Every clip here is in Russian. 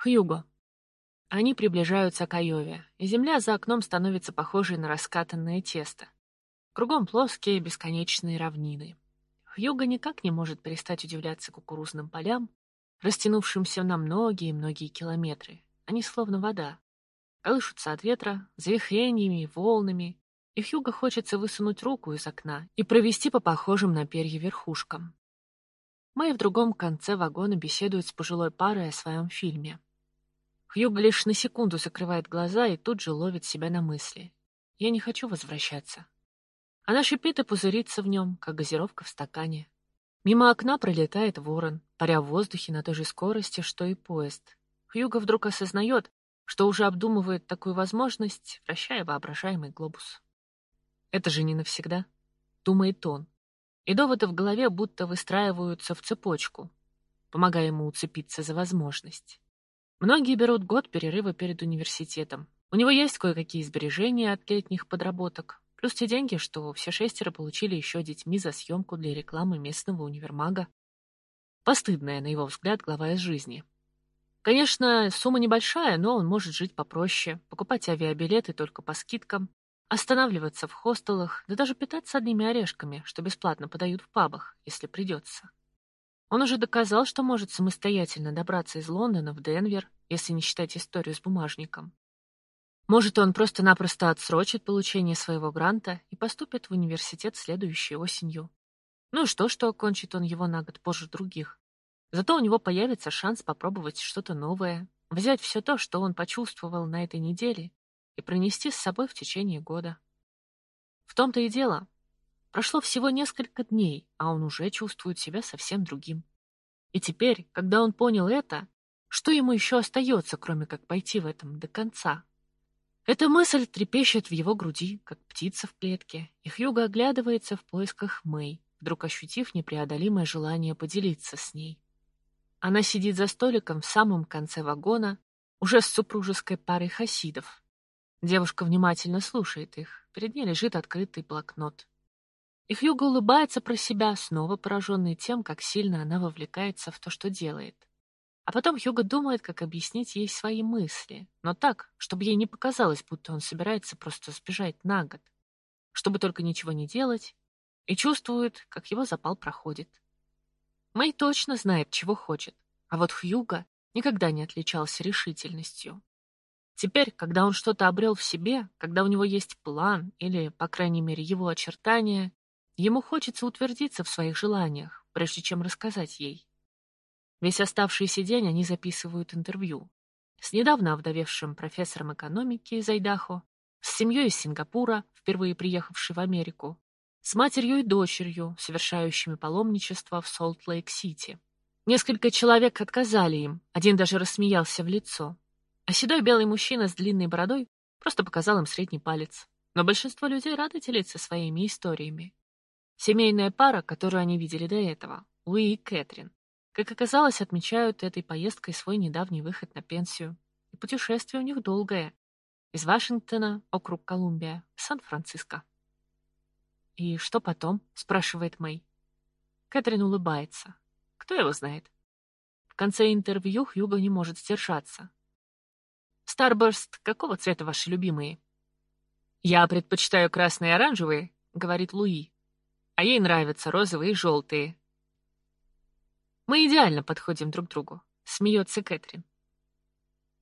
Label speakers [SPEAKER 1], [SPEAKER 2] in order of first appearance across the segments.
[SPEAKER 1] Хьюго. Они приближаются к Айове, и земля за окном становится похожей на раскатанное тесто. Кругом плоские бесконечные равнины. Хьюго никак не может перестать удивляться кукурузным полям, растянувшимся на многие-многие километры. Они словно вода. Колышутся от ветра, завихрениями волнами, и Хьюго хочется высунуть руку из окна и провести по похожим на перья верхушкам. Мэй в другом конце вагона беседует с пожилой парой о своем фильме. Хьюго лишь на секунду закрывает глаза и тут же ловит себя на мысли. Я не хочу возвращаться. Она шипит и пузырится в нем, как газировка в стакане. Мимо окна пролетает ворон, паря в воздухе на той же скорости, что и поезд. Хьюго вдруг осознает, что уже обдумывает такую возможность, вращая воображаемый глобус. Это же не навсегда, думает он. И доводы в голове будто выстраиваются в цепочку, помогая ему уцепиться за возможность. Многие берут год перерыва перед университетом. У него есть кое-какие сбережения от летних подработок, плюс те деньги, что все шестеро получили еще детьми за съемку для рекламы местного универмага. Постыдная, на его взгляд, глава из жизни. Конечно, сумма небольшая, но он может жить попроще, покупать авиабилеты только по скидкам, Останавливаться в хостелах, да даже питаться одними орешками, что бесплатно подают в пабах, если придется. Он уже доказал, что может самостоятельно добраться из Лондона в Денвер, если не считать историю с бумажником. Может, он просто-напросто отсрочит получение своего гранта и поступит в университет следующей осенью. Ну и что, что окончит он его на год позже других. Зато у него появится шанс попробовать что-то новое, взять все то, что он почувствовал на этой неделе, и пронести с собой в течение года. В том-то и дело. Прошло всего несколько дней, а он уже чувствует себя совсем другим. И теперь, когда он понял это, что ему еще остается, кроме как пойти в этом до конца? Эта мысль трепещет в его груди, как птица в клетке, и Хьюго оглядывается в поисках Мэй, вдруг ощутив непреодолимое желание поделиться с ней. Она сидит за столиком в самом конце вагона, уже с супружеской парой хасидов, Девушка внимательно слушает их. Перед ней лежит открытый блокнот. И Хьюго улыбается про себя, снова пораженный тем, как сильно она вовлекается в то, что делает. А потом Хьюго думает, как объяснить ей свои мысли, но так, чтобы ей не показалось, будто он собирается просто сбежать на год, чтобы только ничего не делать, и чувствует, как его запал проходит. Мэй точно знает, чего хочет, а вот Хьюго никогда не отличался решительностью. Теперь, когда он что-то обрел в себе, когда у него есть план или, по крайней мере, его очертания, ему хочется утвердиться в своих желаниях, прежде чем рассказать ей. Весь оставшийся день они записывают интервью. С недавно овдовевшим профессором экономики из Айдахо, с семьей из Сингапура, впервые приехавшей в Америку, с матерью и дочерью, совершающими паломничество в Солт-Лейк-Сити. Несколько человек отказали им, один даже рассмеялся в лицо. А седой белый мужчина с длинной бородой просто показал им средний палец. Но большинство людей рады делиться своими историями. Семейная пара, которую они видели до этого, Луи и Кэтрин, как оказалось, отмечают этой поездкой свой недавний выход на пенсию. И путешествие у них долгое. Из Вашингтона, округ Колумбия, Сан-Франциско. «И что потом?» — спрашивает Мэй. Кэтрин улыбается. Кто его знает? В конце интервью Хьюго не может сдержаться. Старберст, какого цвета ваши любимые? Я предпочитаю красные и оранжевые, говорит Луи. А ей нравятся розовые и желтые. Мы идеально подходим друг другу, смеется Кэтрин.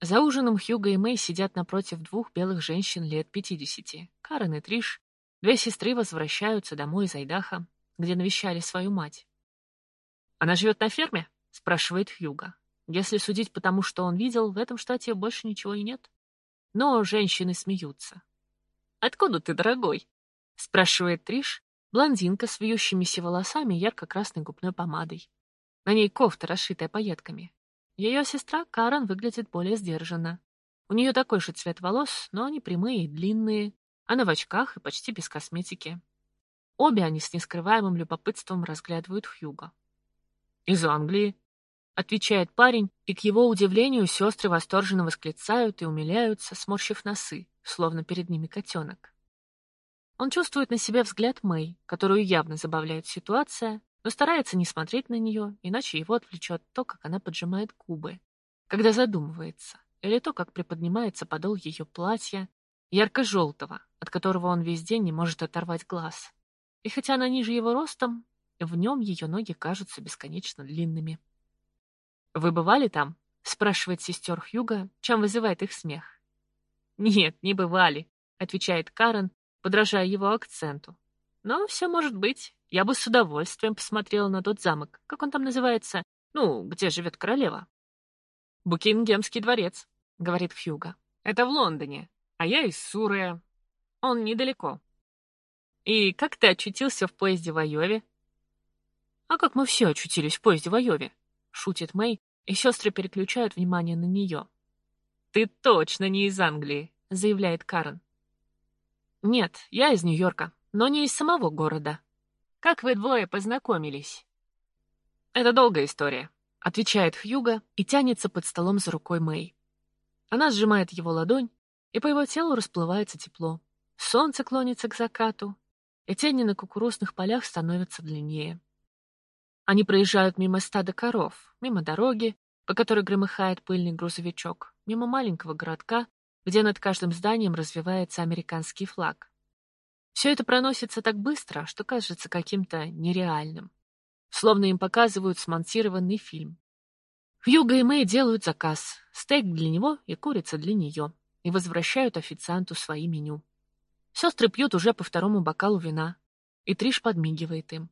[SPEAKER 1] За ужином Хьюго и Мэй сидят напротив двух белых женщин лет пятидесяти. Карен и Триш. Две сестры возвращаются домой из Айдаха, где навещали свою мать. «Она живет на ферме?» — спрашивает Хьюго. Если судить по тому, что он видел, в этом штате больше ничего и нет. Но женщины смеются. «Откуда ты, дорогой?» — спрашивает Триш, блондинка с вьющимися волосами и ярко-красной губной помадой. На ней кофта, расшитая пайетками. Ее сестра Карен выглядит более сдержанно. У нее такой же цвет волос, но они прямые и длинные. Она в очках и почти без косметики. Обе они с нескрываемым любопытством разглядывают Хьюга. «Из Англии», Отвечает парень, и к его удивлению сестры восторженно восклицают и умиляются, сморщив носы, словно перед ними котенок. Он чувствует на себе взгляд Мэй, которую явно забавляет ситуация, но старается не смотреть на нее, иначе его отвлечет то, как она поджимает губы. когда задумывается, или то, как приподнимается подол ее платья, ярко-желтого, от которого он весь день не может оторвать глаз. И хотя она ниже его ростом, в нем ее ноги кажутся бесконечно длинными. «Вы бывали там?» — спрашивает сестер Хьюга, чем вызывает их смех. «Нет, не бывали», — отвечает Карен, подражая его акценту. «Но все может быть. Я бы с удовольствием посмотрела на тот замок. Как он там называется? Ну, где живет королева?» «Букингемский дворец», — говорит Хьюга. «Это в Лондоне, а я из Суры. Он недалеко». «И как ты очутился в поезде в Айове?» «А как мы все очутились в поезде в Айове?» — шутит Мэй, и сестры переключают внимание на нее. «Ты точно не из Англии», — заявляет Карен. «Нет, я из Нью-Йорка, но не из самого города. Как вы двое познакомились?» «Это долгая история отвечает Хьюга и тянется под столом за рукой Мэй. Она сжимает его ладонь, и по его телу расплывается тепло. Солнце клонится к закату, и тени на кукурузных полях становятся длиннее. Они проезжают мимо стада коров, мимо дороги, по которой громыхает пыльный грузовичок, мимо маленького городка, где над каждым зданием развивается американский флаг. Все это проносится так быстро, что кажется каким-то нереальным словно им показывают смонтированный фильм. Хьюго и Мэй делают заказ, стейк для него и курица для нее, и возвращают официанту свои меню. Сестры пьют уже по второму бокалу вина, и Триш подмигивает им.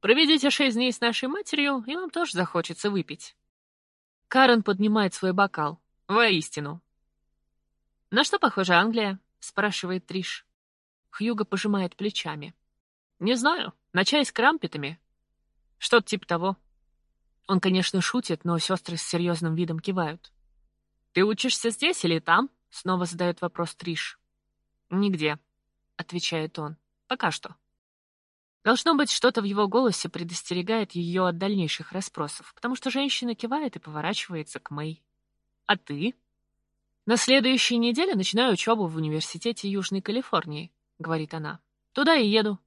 [SPEAKER 1] «Проведите шесть дней с нашей матерью, и вам тоже захочется выпить». Карен поднимает свой бокал. Воистину. «На что похожа Англия?» — спрашивает Триш. Хьюго пожимает плечами. «Не знаю. На чай с крампетами. Что-то типа того. Он, конечно, шутит, но сестры с серьезным видом кивают. «Ты учишься здесь или там?» — снова задает вопрос Триш. «Нигде», — отвечает он. «Пока что». Должно быть, что-то в его голосе предостерегает ее от дальнейших расспросов, потому что женщина кивает и поворачивается к Мэй. «А ты?» «На следующей неделе начинаю учебу в университете Южной Калифорнии», — говорит она. «Туда и еду».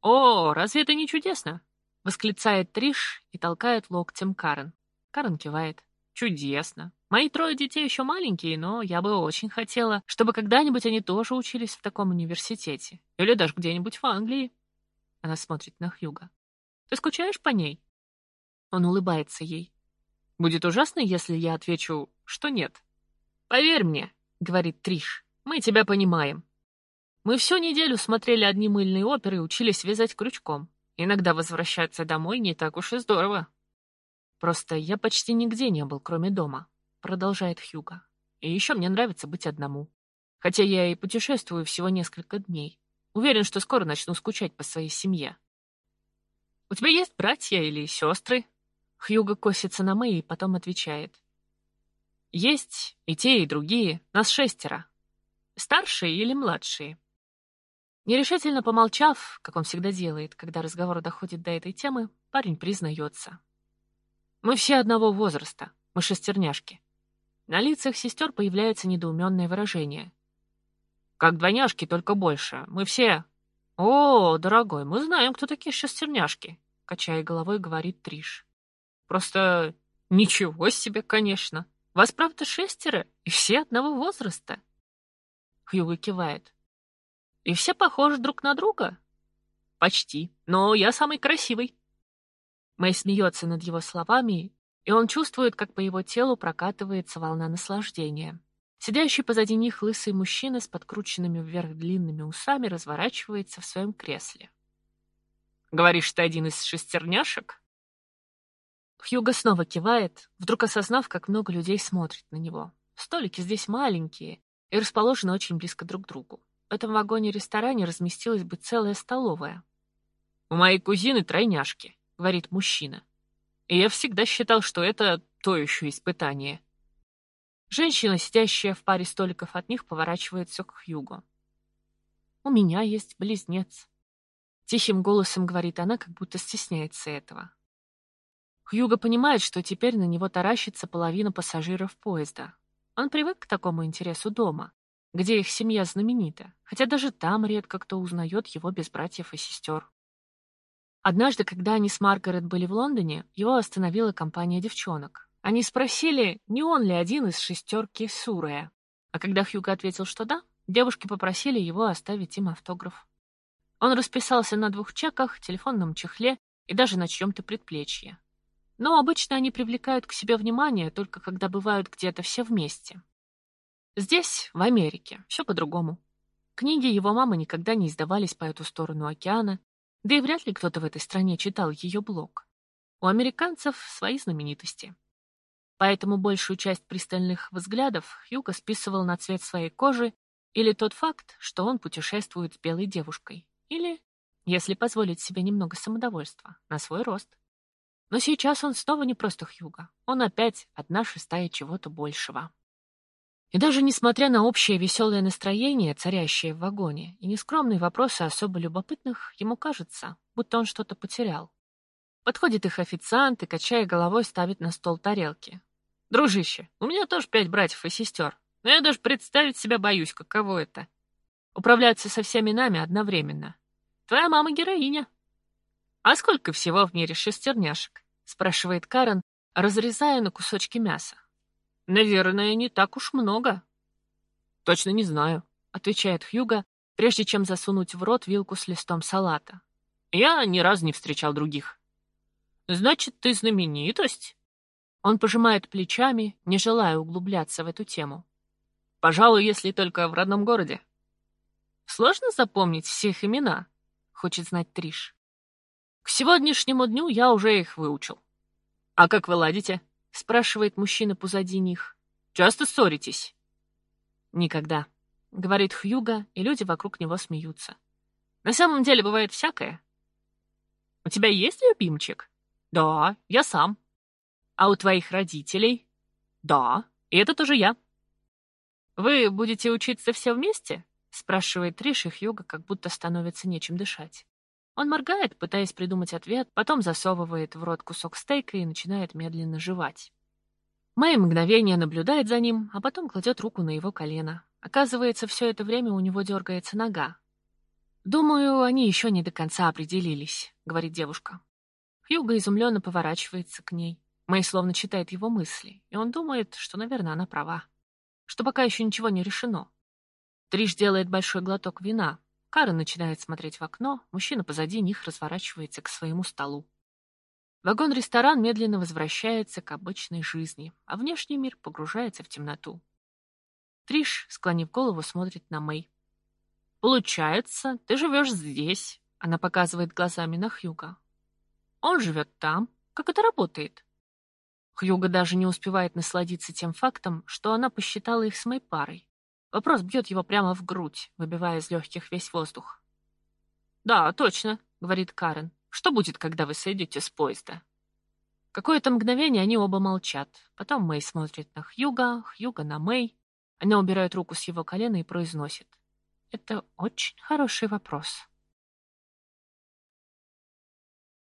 [SPEAKER 1] «О, разве это не чудесно?» Восклицает Триш и толкает локтем Карен. Карен кивает. Чудесно. Мои трое детей еще маленькие, но я бы очень хотела, чтобы когда-нибудь они тоже учились в таком университете. Или даже где-нибудь в Англии. Она смотрит на Хьюга. Ты скучаешь по ней? Он улыбается ей. Будет ужасно, если я отвечу, что нет. Поверь мне, говорит Триш, мы тебя понимаем. Мы всю неделю смотрели одни мыльные оперы и учились вязать крючком. Иногда возвращаться домой не так уж и здорово. Просто я почти нигде не был, кроме дома, продолжает Хьюга. И еще мне нравится быть одному. Хотя я и путешествую всего несколько дней. Уверен, что скоро начну скучать по своей семье. У тебя есть братья или сестры? Хьюга косится на Мэй и потом отвечает. Есть и те, и другие. Нас шестеро. Старшие или младшие? Нерешительно помолчав, как он всегда делает, когда разговор доходит до этой темы, парень признается. «Мы все одного возраста, мы шестерняшки». На лицах сестер появляется недоуменное выражение. «Как двойняшки, только больше. Мы все...» «О, дорогой, мы знаем, кто такие шестерняшки», — качая головой, говорит Триш. «Просто ничего себе, конечно. Вас, правда, шестеро, и все одного возраста?» Хьюго кивает. И все похожи друг на друга? Почти. Но я самый красивый. Мэй смеется над его словами, и он чувствует, как по его телу прокатывается волна наслаждения. Сидящий позади них лысый мужчина с подкрученными вверх длинными усами разворачивается в своем кресле. «Говоришь, ты один из шестерняшек?» Хьюго снова кивает, вдруг осознав, как много людей смотрит на него. Столики здесь маленькие и расположены очень близко друг к другу. В этом вагоне-ресторане разместилась бы целая столовая. «У моей кузины тройняшки», — говорит мужчина. И я всегда считал, что это то еще испытание. Женщина, сидящая в паре столиков от них, поворачивается к Хьюго. «У меня есть близнец», — тихим голосом говорит она, как будто стесняется этого. Хьюго понимает, что теперь на него таращится половина пассажиров поезда. Он привык к такому интересу дома где их семья знаменита, хотя даже там редко кто узнает его без братьев и сестер. Однажды, когда они с Маргарет были в Лондоне, его остановила компания девчонок. Они спросили, не он ли один из шестерки Сурая. А когда Хьюго ответил, что да, девушки попросили его оставить им автограф. Он расписался на двух чеках, телефонном чехле и даже на чьем-то предплечье. Но обычно они привлекают к себе внимание только когда бывают где-то все вместе. Здесь, в Америке, все по-другому. Книги его мамы никогда не издавались по эту сторону океана, да и вряд ли кто-то в этой стране читал ее блог. У американцев свои знаменитости. Поэтому большую часть пристальных взглядов Хьюго списывал на цвет своей кожи или тот факт, что он путешествует с белой девушкой, или, если позволить себе немного самодовольства, на свой рост. Но сейчас он снова не просто Хьюго, он опять одна шестая чего-то большего. И даже несмотря на общее веселое настроение, царящее в вагоне, и нескромные вопросы особо любопытных, ему кажется, будто он что-то потерял. Подходит их официант и, качая головой, ставит на стол тарелки. «Дружище, у меня тоже пять братьев и сестер, но я даже представить себя боюсь, каково это. Управляться со всеми нами одновременно. Твоя мама героиня». «А сколько всего в мире шестерняшек?» — спрашивает Карен, разрезая на кусочки мяса. «Наверное, не так уж много». «Точно не знаю», — отвечает Хьюга, прежде чем засунуть в рот вилку с листом салата. «Я ни разу не встречал других». «Значит, ты знаменитость?» Он пожимает плечами, не желая углубляться в эту тему. «Пожалуй, если только в родном городе». «Сложно запомнить всех имена?» — хочет знать Триш. «К сегодняшнему дню я уже их выучил». «А как вы ладите?» — спрашивает мужчина позади них. «Часто ссоритесь?» «Никогда», — говорит Хьюга, и люди вокруг него смеются. «На самом деле бывает всякое». «У тебя есть любимчик?» «Да, я сам». «А у твоих родителей?» «Да, и это тоже я». «Вы будете учиться все вместе?» — спрашивает Триш, и Хьюга как будто становится нечем дышать. Он моргает, пытаясь придумать ответ, потом засовывает в рот кусок стейка и начинает медленно жевать. Мэй мгновение наблюдает за ним, а потом кладет руку на его колено. Оказывается, все это время у него дергается нога. «Думаю, они еще не до конца определились», — говорит девушка. Хьюго изумленно поворачивается к ней. Мэй словно читает его мысли, и он думает, что, наверное, она права. Что пока еще ничего не решено. Триш делает большой глоток вина, Кара начинает смотреть в окно, мужчина позади них разворачивается к своему столу. Вагон-ресторан медленно возвращается к обычной жизни, а внешний мир погружается в темноту. Триш, склонив голову, смотрит на Мэй. «Получается, ты живешь здесь», — она показывает глазами на Хьюга. «Он живет там. Как это работает?» Хьюга даже не успевает насладиться тем фактом, что она посчитала их с Мэй парой. Вопрос бьет его прямо в грудь, выбивая из легких весь воздух. «Да, точно», — говорит Карен. «Что будет, когда вы сойдете с поезда?» Какое-то мгновение они оба молчат. Потом Мэй смотрит на Хьюга, Хьюга на Мэй. Она убирает руку с его колена и произносит. «Это очень хороший вопрос».